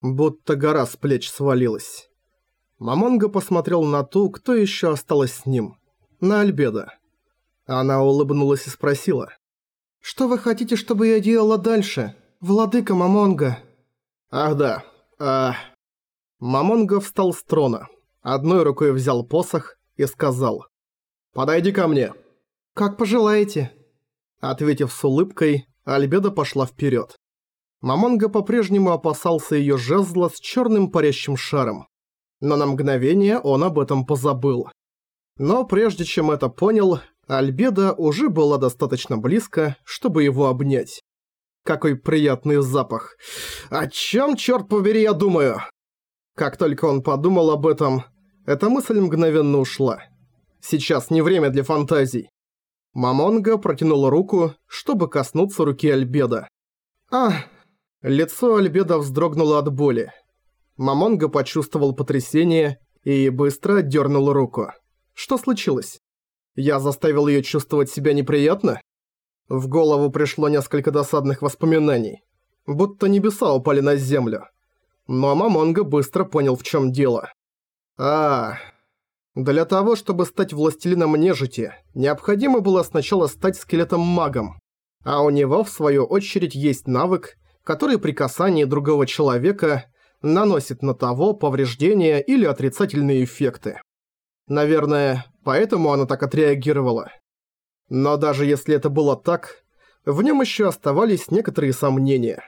Будто гора с плеч свалилась. Мамонга посмотрел на ту, кто еще осталась с ним. На Альбеда. Она улыбнулась и спросила. «Что вы хотите, чтобы я делала дальше, владыка Мамонга?» «Ах да, а...» Мамонга встал с трона, одной рукой взял посох и сказал. «Подойди ко мне». «Как пожелаете». Ответив с улыбкой, Альбеда пошла вперед. Мамонга по-прежнему опасался ее жезла с черным парящим шаром. Но на мгновение он об этом позабыл. Но прежде чем это понял, Альбеда уже была достаточно близко, чтобы его обнять. Какой приятный запах. О чем, черт побери, я думаю? Как только он подумал об этом, эта мысль мгновенно ушла. Сейчас не время для фантазий. Мамонга протянул руку, чтобы коснуться руки Альбеда. «А!» Лицо Альбеда вздрогнуло от боли. Мамонга почувствовал потрясение и быстро дернул руку. Что случилось? Я заставил ее чувствовать себя неприятно? В голову пришло несколько досадных воспоминаний. Будто небеса упали на землю. Но Мамонга быстро понял, в чем дело. А, для того, чтобы стать властелином нежити, необходимо было сначала стать скелетом-магом. А у него, в свою очередь, есть навык, который при касании другого человека наносит на того повреждения или отрицательные эффекты. Наверное, поэтому она так отреагировала. Но даже если это было так, в нем еще оставались некоторые сомнения.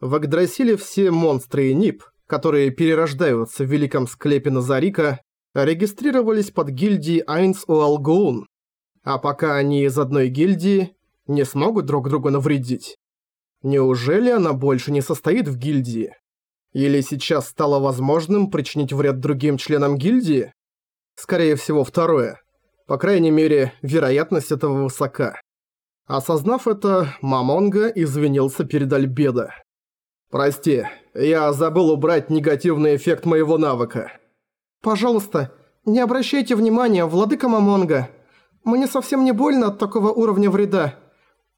В Агдрасиле все монстры и НИП, которые перерождаются в Великом Склепе Назарика, регистрировались под гильдией Айнс Уалгоун, а пока они из одной гильдии, не смогут друг другу навредить. Неужели она больше не состоит в гильдии? Или сейчас стало возможным причинить вред другим членам гильдии? Скорее всего, второе. По крайней мере, вероятность этого высока. Осознав это, Мамонга извинился перед Альбедо. «Прости, я забыл убрать негативный эффект моего навыка». «Пожалуйста, не обращайте внимания, владыка Мамонга. Мне совсем не больно от такого уровня вреда.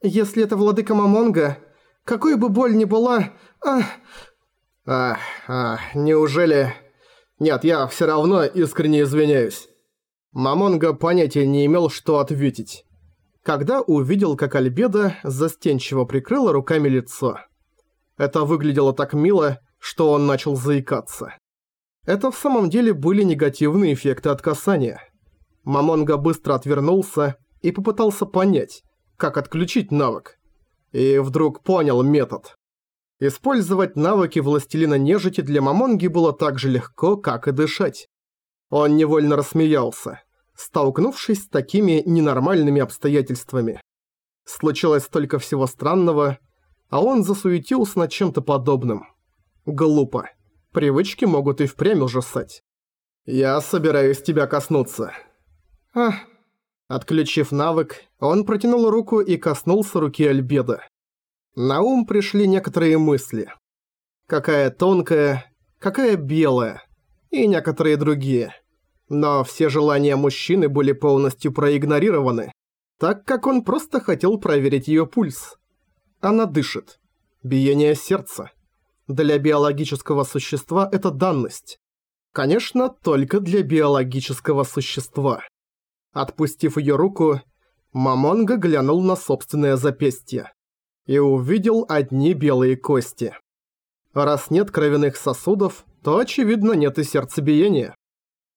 Если это владыка Мамонга, какой бы боль ни была... Ах... А, а, неужели... Нет, я все равно искренне извиняюсь. Мамонга понятия не имел, что ответить. Когда увидел, как Альбеда застенчиво прикрыла руками лицо. Это выглядело так мило, что он начал заикаться. Это в самом деле были негативные эффекты от касания. Мамонга быстро отвернулся и попытался понять, как отключить навык. И вдруг понял метод. Использовать навыки Властелина Нежити для Мамонги было так же легко, как и дышать. Он невольно рассмеялся, столкнувшись с такими ненормальными обстоятельствами. Случилось столько всего странного, а он засуетился над чем-то подобным. Глупо. Привычки могут и впрямь ужасать. «Я собираюсь тебя коснуться». «Ах, Отключив навык, он протянул руку и коснулся руки Альбеда. На ум пришли некоторые мысли. Какая тонкая, какая белая, и некоторые другие. Но все желания мужчины были полностью проигнорированы, так как он просто хотел проверить ее пульс. Она дышит. Биение сердца. Для биологического существа это данность. Конечно, только для биологического существа. Отпустив ее руку, Мамонга глянул на собственное запястье и увидел одни белые кости. Раз нет кровяных сосудов, то, очевидно, нет и сердцебиения.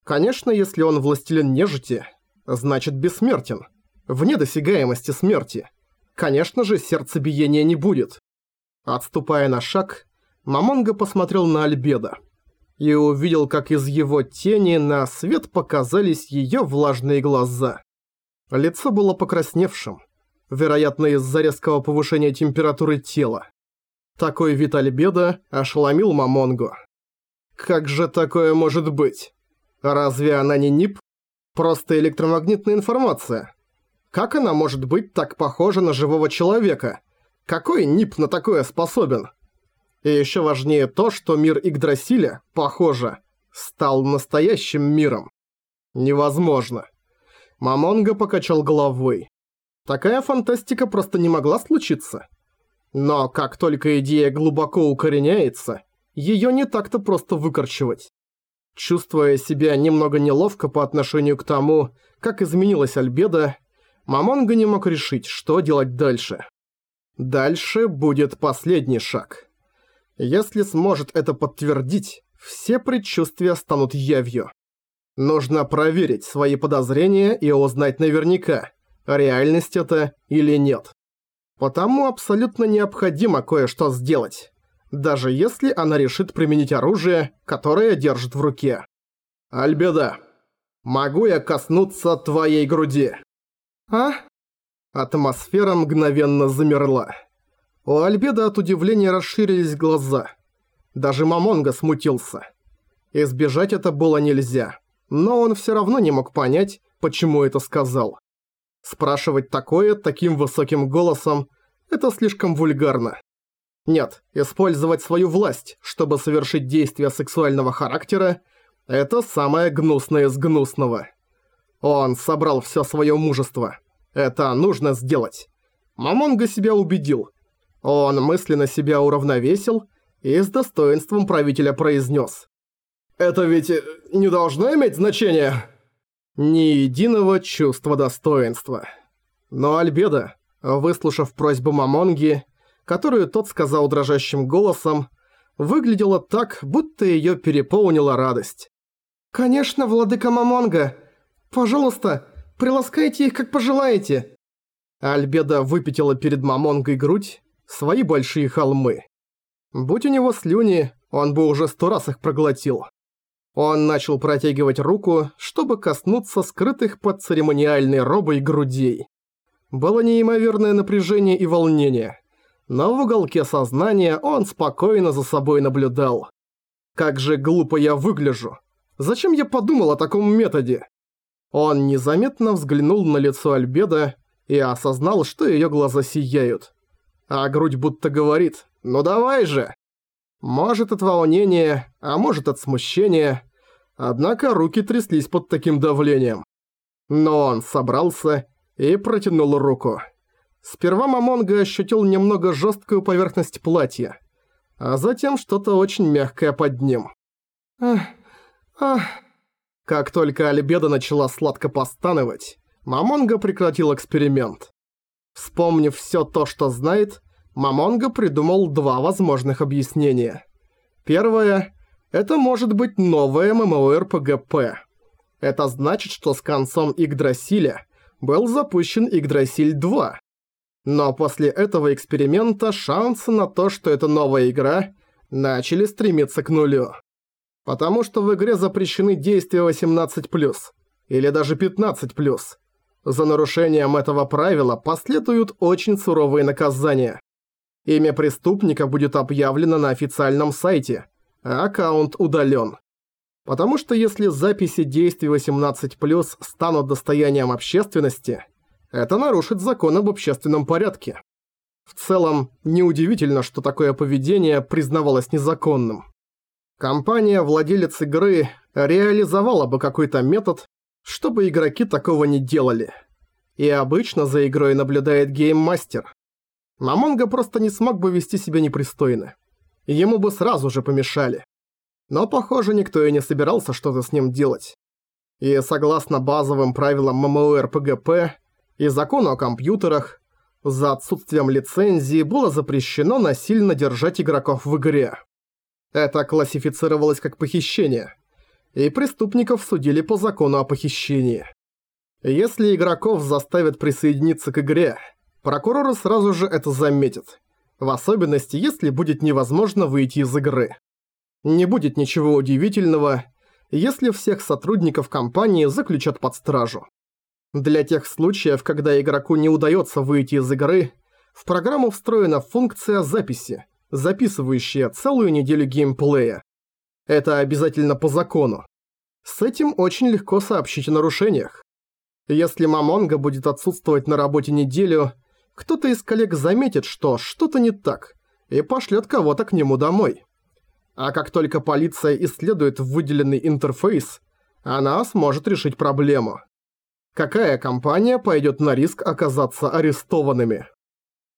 Конечно, если он властелин нежити, значит бессмертен, вне досягаемости смерти. Конечно же, сердцебиения не будет. Отступая на шаг, Мамонга посмотрел на Альбеда и увидел, как из его тени на свет показались ее влажные глаза. Лицо было покрасневшим, вероятно из-за резкого повышения температуры тела. Такой вид Альбеда ошеломил Мамонгу. Как же такое может быть? Разве она не НИП? Просто электромагнитная информация. Как она может быть так похожа на живого человека? Какой НИП на такое способен? И еще важнее то, что мир Игдрасиля, похоже, стал настоящим миром. Невозможно. Мамонга покачал головой. Такая фантастика просто не могла случиться. Но как только идея глубоко укореняется, Её не так-то просто выкорчевать. Чувствуя себя немного неловко по отношению к тому, как изменилась Альбеда, Мамонга не мог решить, что делать дальше. Дальше будет последний шаг. Если сможет это подтвердить, все предчувствия станут явью. Нужно проверить свои подозрения и узнать наверняка, реальность это или нет. Потому абсолютно необходимо кое-что сделать, даже если она решит применить оружие, которое держит в руке. «Альбеда, могу я коснуться твоей груди?» «А?» Атмосфера мгновенно замерла. У Альбеда от удивления расширились глаза. Даже Мамонга смутился. Избежать это было нельзя но он все равно не мог понять, почему это сказал. Спрашивать такое таким высоким голосом – это слишком вульгарно. Нет, использовать свою власть, чтобы совершить действия сексуального характера – это самое гнусное из гнусного. Он собрал все свое мужество. Это нужно сделать. Мамонга себя убедил. Он мысленно себя уравновесил и с достоинством правителя произнес. Это ведь э, не должно иметь значения? Ни единого чувства достоинства. Но Альбеда, выслушав просьбу Мамонги, которую тот сказал дрожащим голосом, выглядела так, будто её переполнила радость. «Конечно, владыка Мамонга! Пожалуйста, приласкайте их, как пожелаете!» Альбеда выпятила перед Мамонгой грудь свои большие холмы. Будь у него слюни, он бы уже сто раз их проглотил. Он начал протягивать руку, чтобы коснуться скрытых под церемониальной робой грудей. Было неимоверное напряжение и волнение. Но в уголке сознания он спокойно за собой наблюдал. Как же глупо я выгляжу. Зачем я подумал о таком методе? Он незаметно взглянул на лицо Альбеда и осознал, что её глаза сияют. А грудь будто говорит «Ну давай же!» Может от волнения, а может от смущения. Однако руки тряслись под таким давлением. Но он собрался и протянул руку. Сперва Мамонга ощутил немного жесткую поверхность платья, а затем что-то очень мягкое под ним. Ах, ах. Как только Альбеда начала сладко постановать, Мамонга прекратил эксперимент. Вспомнив все то, что знает, Мамонга придумал два возможных объяснения. Первое – это может быть новое ММО-РПГП. Это значит, что с концом Игдрасиля был запущен Игдрасиль 2. Но после этого эксперимента шансы на то, что это новая игра, начали стремиться к нулю. Потому что в игре запрещены действия 18+, или даже 15+. За нарушением этого правила последуют очень суровые наказания. Имя преступника будет объявлено на официальном сайте, а аккаунт удален. Потому что если записи действий 18+, станут достоянием общественности, это нарушит закон об общественном порядке. В целом, неудивительно, что такое поведение признавалось незаконным. Компания-владелец игры реализовала бы какой-то метод, чтобы игроки такого не делали. И обычно за игрой наблюдает гейммастер. Мамонга просто не смог бы вести себя непристойно. Ему бы сразу же помешали. Но, похоже, никто и не собирался что-то с ним делать. И согласно базовым правилам MMORPGP и закону о компьютерах, за отсутствием лицензии было запрещено насильно держать игроков в игре. Это классифицировалось как похищение, и преступников судили по закону о похищении. Если игроков заставят присоединиться к игре, Прокурор сразу же это заметит. В особенности, если будет невозможно выйти из игры. Не будет ничего удивительного, если всех сотрудников компании заключат под стражу. Для тех случаев, когда игроку не удается выйти из игры, в программу встроена функция записи, записывающая целую неделю геймплея. Это обязательно по закону. С этим очень легко сообщить о нарушениях. Если Мамонга будет отсутствовать на работе неделю, кто-то из коллег заметит, что что-то не так, и пошлет кого-то к нему домой. А как только полиция исследует выделенный интерфейс, она сможет решить проблему. Какая компания пойдет на риск оказаться арестованными?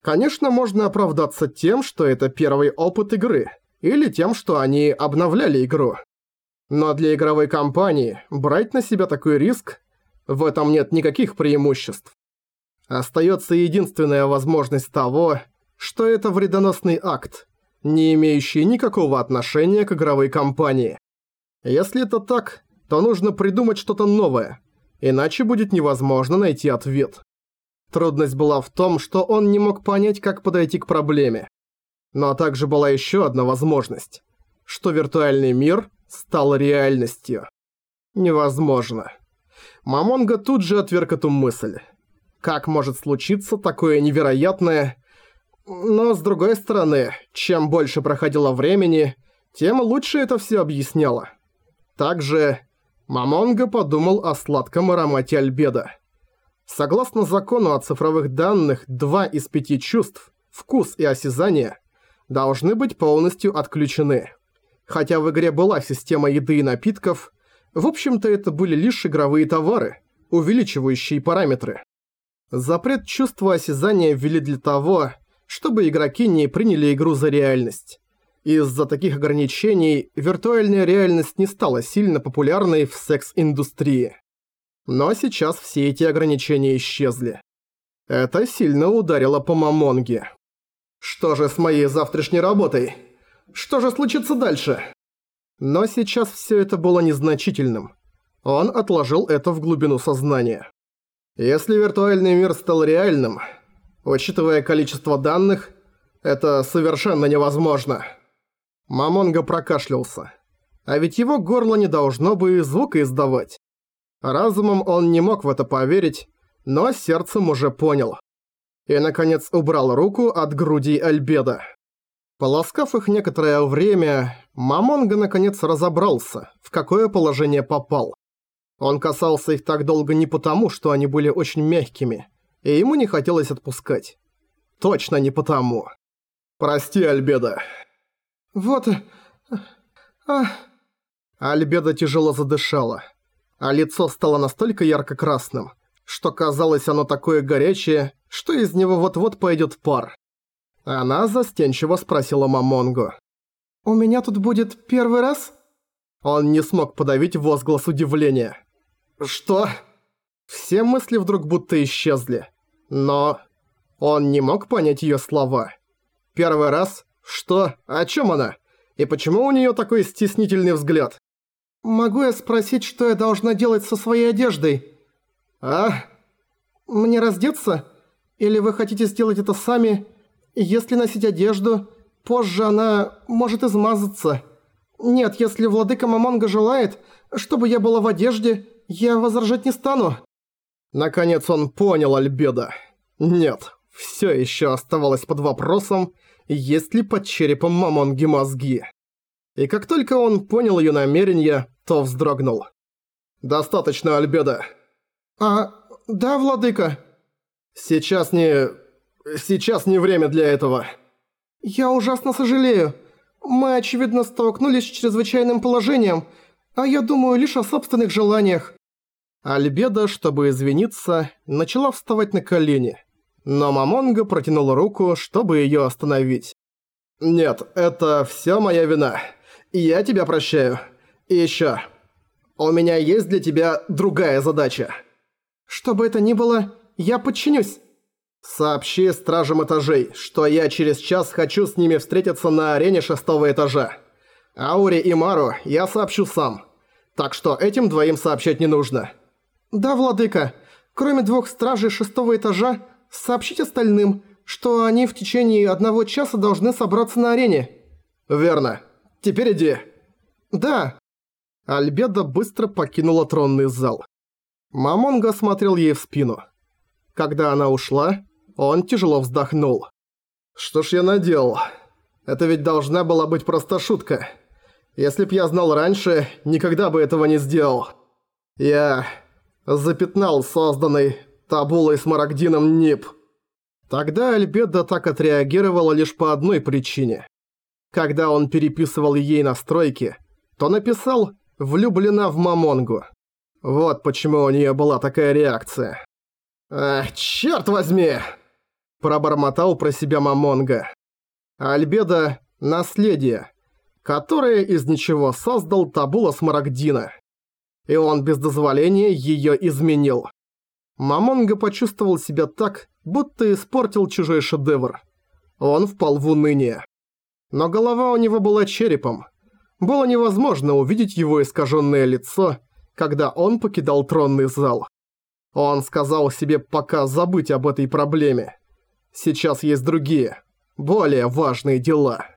Конечно, можно оправдаться тем, что это первый опыт игры, или тем, что они обновляли игру. Но для игровой компании брать на себя такой риск – в этом нет никаких преимуществ. Остается единственная возможность того, что это вредоносный акт, не имеющий никакого отношения к игровой компании. Если это так, то нужно придумать что-то новое, иначе будет невозможно найти ответ. Трудность была в том, что он не мог понять, как подойти к проблеме. Но также была еще одна возможность, что виртуальный мир стал реальностью. Невозможно. Мамонга тут же отверг эту мысль. Как может случиться такое невероятное... Но с другой стороны, чем больше проходило времени, тем лучше это все объясняло. Также Мамонга подумал о сладком аромате альбеда. Согласно закону о цифровых данных, два из пяти чувств – вкус и осязание – должны быть полностью отключены. Хотя в игре была система еды и напитков, в общем-то это были лишь игровые товары, увеличивающие параметры. Запрет чувства осязания ввели для того, чтобы игроки не приняли игру за реальность. Из-за таких ограничений виртуальная реальность не стала сильно популярной в секс-индустрии. Но сейчас все эти ограничения исчезли. Это сильно ударило по Мамонге. Что же с моей завтрашней работой? Что же случится дальше? Но сейчас все это было незначительным. Он отложил это в глубину сознания. Если виртуальный мир стал реальным, учитывая количество данных, это совершенно невозможно. Мамонга прокашлялся. А ведь его горло не должно бы звука издавать. Разумом он не мог в это поверить, но сердцем уже понял. И, наконец, убрал руку от груди Альбеда. Полоскав их некоторое время, Мамонга наконец разобрался, в какое положение попал. Он касался их так долго не потому, что они были очень мягкими, и ему не хотелось отпускать. Точно не потому. «Прости, Альбеда». «Вот... а...» Альбеда тяжело задышала, а лицо стало настолько ярко-красным, что казалось оно такое горячее, что из него вот-вот пойдет пар. Она застенчиво спросила Мамонгу. «У меня тут будет первый раз?» Он не смог подавить возглас удивления. «Что?» Все мысли вдруг будто исчезли. Но... Он не мог понять её слова. «Первый раз? Что? О чём она? И почему у неё такой стеснительный взгляд?» «Могу я спросить, что я должна делать со своей одеждой?» «А?» «Мне раздеться? Или вы хотите сделать это сами? Если носить одежду, позже она может измазаться. Нет, если владыка Мамонга желает, чтобы я была в одежде, я возражать не стану». Наконец он понял Альбеда. Нет, все еще оставалось под вопросом, есть ли под черепом Мамонги мозги. И как только он понял ее намерение, то вздрогнул. «Достаточно, Альбеда». «А, да, владыка?» «Сейчас не... сейчас не время для этого». «Я ужасно сожалею. Мы, очевидно, столкнулись с чрезвычайным положением, а я думаю лишь о собственных желаниях. Альбеда, чтобы извиниться, начала вставать на колени. Но Мамонга протянула руку, чтобы её остановить. «Нет, это всё моя вина. Я тебя прощаю. И ещё. У меня есть для тебя другая задача». «Что бы это ни было, я подчинюсь». «Сообщи стражам этажей, что я через час хочу с ними встретиться на арене шестого этажа. Ауре и Мару я сообщу сам. Так что этим двоим сообщать не нужно». «Да, владыка. Кроме двух стражей шестого этажа, сообщить остальным, что они в течение одного часа должны собраться на арене». «Верно. Теперь иди». «Да». Альбеда быстро покинула тронный зал. Мамонга смотрел ей в спину. Когда она ушла, он тяжело вздохнул. «Что ж я наделал? Это ведь должна была быть просто шутка. Если б я знал раньше, никогда бы этого не сделал. Я запятнал созданный Табулой с Марагдином НИП. Тогда Альбеда так отреагировала лишь по одной причине. Когда он переписывал ей настройки, то написал «влюблена в Мамонгу». Вот почему у нее была такая реакция. «Ах, чёрт возьми!» Пробормотал про себя Мамонга. Альбеда – наследие, которое из ничего создал Табула Смарагдина. И он без дозволения её изменил. Мамонга почувствовал себя так, будто испортил чужой шедевр. Он впал в уныние. Но голова у него была черепом. Было невозможно увидеть его искаженное лицо, когда он покидал тронный зал. Он сказал себе пока забыть об этой проблеме. Сейчас есть другие, более важные дела.